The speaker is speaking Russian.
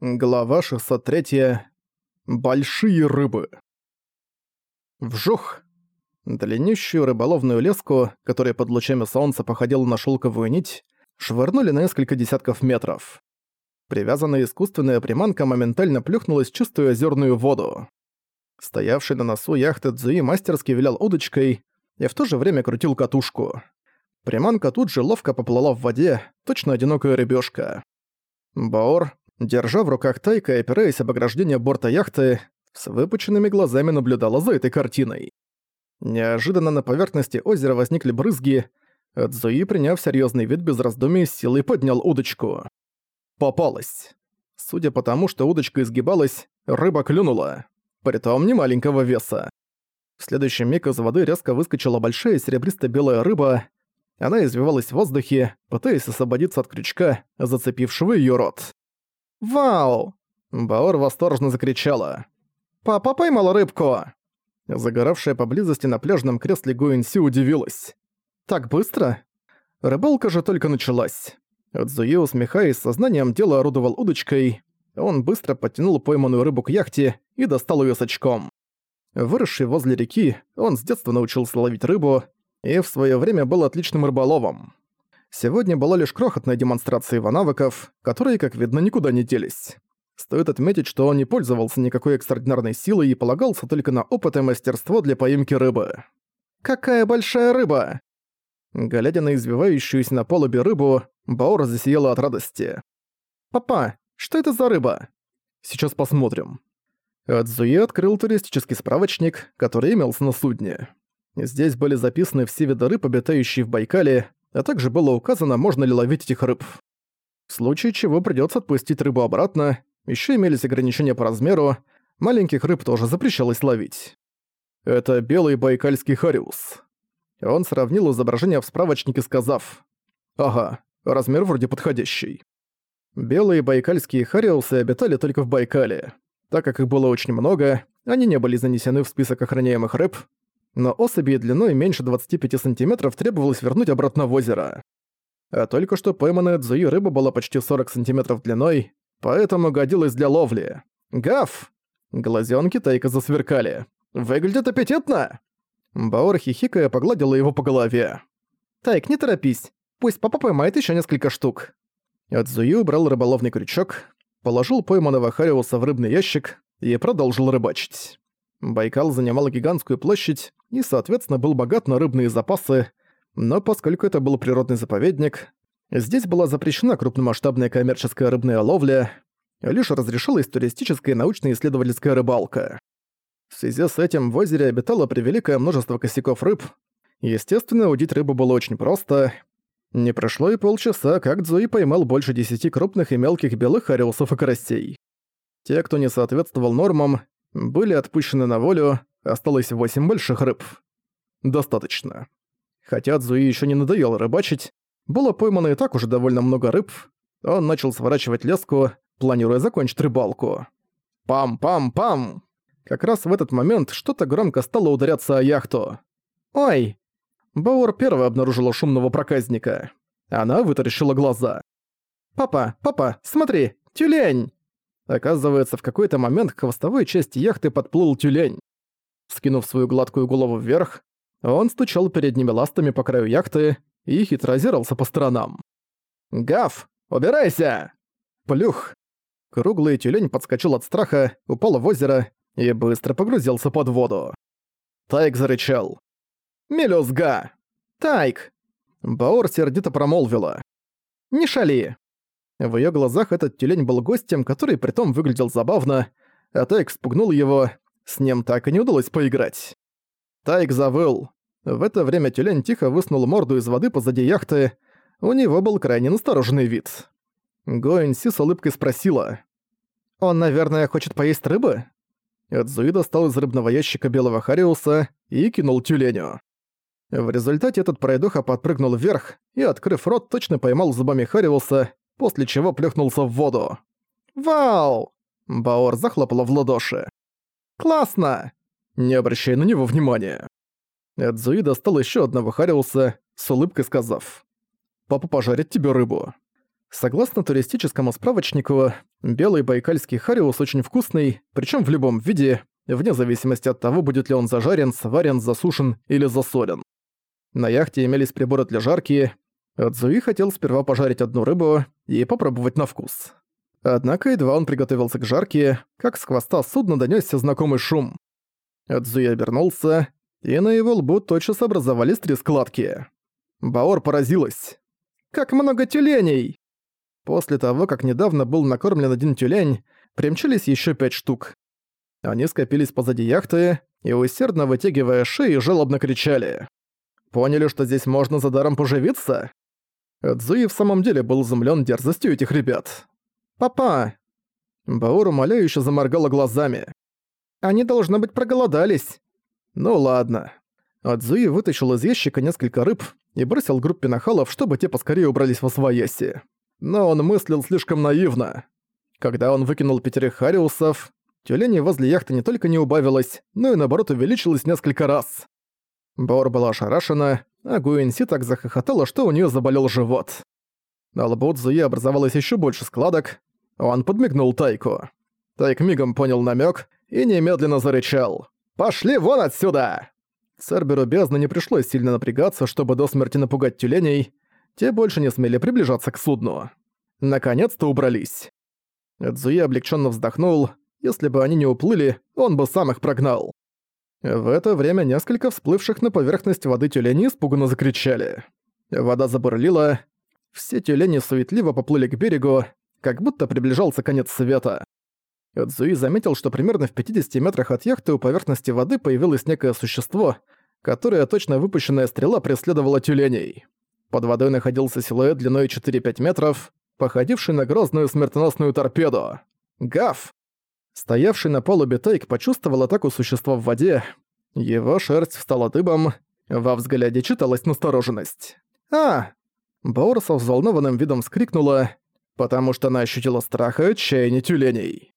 Глава 603. Большие рыбы. Вжух! Длиннющую рыболовную леску, которая под лучами солнца походила на шелковую нить, швырнули на несколько десятков метров. Привязанная искусственная приманка моментально плюхнулась в чистую озерную воду. Стоявший на носу яхты Цзуи мастерски вилял удочкой и в то же время крутил катушку. Приманка тут же ловко поплыла в воде, точно одинокая рыбешка. Баор, держа в руках тайка и опираясь об ограждение борта яхты, с выпученными глазами наблюдала за этой картиной. Неожиданно на поверхности озера возникли брызги, Цзуи, приняв серьезный вид без раздумий, с силой поднял удочку. Попалась. Судя по тому, что удочка изгибалась, рыба клюнула. Притом немаленького веса. В следующий миг из воды резко выскочила большая серебристо-белая рыба. Она извивалась в воздухе, пытаясь освободиться от крючка, зацепившего ее рот. «Вау!» Баор восторженно закричала. «Папа поймала рыбку!» Загоравшая поблизости на пляжном кресле Гуинси удивилась. «Так быстро?» Рыбалка же только началась. Цзуи, усмехаясь, сознанием дела орудовал удочкой. Он быстро подтянул пойманную рыбу к яхте и достал ее с очком. Выросший возле реки, он с детства научился ловить рыбу и в свое время был отличным рыболовом. Сегодня была лишь крохотная демонстрация его навыков, которые, как видно, никуда не делись. Стоит отметить, что он не пользовался никакой экстраординарной силой и полагался только на опыт и мастерство для поимки рыбы. «Какая большая рыба!» Глядя на извивающуюся на полубе рыбу, Баора засияла от радости. «Папа, что это за рыба?» «Сейчас посмотрим». Адзуи открыл туристический справочник, который имелся на судне. Здесь были записаны все виды рыб, обитающие в Байкале, а также было указано, можно ли ловить этих рыб. В случае чего придётся отпустить рыбу обратно, ещё имелись ограничения по размеру, маленьких рыб тоже запрещалось ловить. Это белый байкальский хариус. Он сравнил изображение в справочнике, сказав «Ага, размер вроде подходящий». Белые байкальские хариусы обитали только в Байкале. Так как их было очень много, они не были занесены в список охраняемых рыб, но особи длиной меньше 25 сантиметров требовалось вернуть обратно в озеро. А только что пойманная Цзуи рыба была почти 40 сантиметров длиной, поэтому годилась для ловли. Гав! Глазёнки Тайка засверкали. «Выглядит аппетитно!» Баор хихикая погладила его по голове. «Тайк, не торопись. Пусть папа поймает ещё несколько штук». Цзуи убрал рыболовный крючок, положил пойманного Хариуса в рыбный ящик и продолжил рыбачить. Байкал занимал гигантскую площадь и, соответственно, был богат на рыбные запасы, но поскольку это был природный заповедник, здесь была запрещена крупномасштабная коммерческая рыбная ловля, лишь разрешилась туристическая и научно-исследовательская рыбалка. В связи с этим в озере обитало превеликое множество косяков рыб. Естественно, удить рыбу было очень просто. Не прошло и полчаса, как Дзуи поймал больше десяти крупных и мелких белых ариусов и карасей. Те, кто не соответствовал нормам, были отпущены на волю, осталось восемь больших рыб. Достаточно. Хотя Цзуи еще не надоело рыбачить, было поймано и так уже довольно много рыб, он начал сворачивать леску, планируя закончить рыбалку. Пам-пам-пам! Как раз в этот момент что-то громко стало ударяться о яхту. «Ой!» Бауэр первая обнаружила шумного проказника. Она вытаращила глаза. «Папа, папа, смотри, тюлень!» Оказывается, в какой-то момент к хвостовой части яхты подплыл тюлень. Скинув свою гладкую голову вверх, он стучал передними ластами по краю яхты и хитро озирался по сторонам. «Гав, убирайся!» Плюх! Круглый тюлень подскочил от страха, упал в озеро и быстро погрузился под воду. Тайк зарычал. «Мелюзга! Тайк!» Баор сердито промолвила. «Не шали!» В её глазах этот тюлень был гостем, который притом выглядел забавно, а Тайк спугнул его, с ним так и не удалось поиграть. Тайк завыл. В это время тюлень тихо высунул морду из воды позади яхты, у него был крайне настороженный вид. Гоэнси с улыбкой спросила. «Он, наверное, хочет поесть рыбы?» Эдзуи достал из рыбного ящика белого хариуса и кинул тюленю. В результате этот пройдоха подпрыгнул вверх и, открыв рот, точно поймал зубами хариуса, после чего плюхнулся в воду. «Вау!» Баор захлопала в ладоши. «Классно!» Не обращай на него внимания. Эдзуи достал еще одного Хариуса, с улыбкой сказав. «Папа пожарит тебе рыбу». Согласно туристическому справочнику, Белый байкальский хариус очень вкусный, причем в любом виде, вне зависимости от того, будет ли он зажарен, сварен, засушен или засолен. На яхте имелись приборы для жарки. Цзуи хотел сперва пожарить одну рыбу и попробовать на вкус. Однако едва он приготовился к жарке, как с хвоста судна донёсся знакомый шум. Цзуи обернулся, и на его лбу тотчас образовались три складки. Баор поразилась. «Как много тюленей!» После того, как недавно был накормлен один тюлень, примчались еще пять штук. Они скопились позади яхты и, усердно вытягивая шеи, жалобно кричали. Поняли, что здесь можно за даром поживиться? Цзуи в самом деле был изумлен дерзостью этих ребят. «Папа!» Баор умоляюще заморгала глазами. «Они, должно быть, проголодались». «Ну ладно». Адзуи вытащил из ящика несколько рыб и бросил группе нахалов, чтобы те поскорее убрались во свояси. Но он мыслил слишком наивно. Когда он выкинул пятерых хариусов, тюленей возле яхты не только не убавилось, но и наоборот увеличилось несколько раз. Бор была ошарашена, а Гуэнси так захохотала, что у нее заболел живот. На лбу Цзуи образовалось еще больше складок. Он подмигнул Тайку. Тайк мигом понял намек и немедленно зарычал. «Пошли вон отсюда!» Церберу бездны не пришлось сильно напрягаться, чтобы до смерти напугать тюленей. Те больше не смели приближаться к судну. Наконец-то убрались. Цзуи облегченно вздохнул. Если бы они не уплыли, он бы сам их прогнал. В это время несколько всплывших на поверхность воды тюленей испуганно закричали. Вода забурлила, все тюлени суетливо поплыли к берегу, как будто приближался конец света. Цзуи заметил, что примерно в 50 метрах от яхты у поверхности воды появилось некое существо, которое точно выпущенная стрела преследовала тюленей. Под водой находился силуэт длиной 4-5 метров, походивший на грозную смертоносную торпеду. Гав! Стоявший на палубе Тейк почувствовал атаку существа в воде. Его шерсть встала дыбом, во взгляде читалась настороженность. «А!» Баор со взволнованным видом вскрикнула, потому что она ощутила страх и отчаяние тюленей.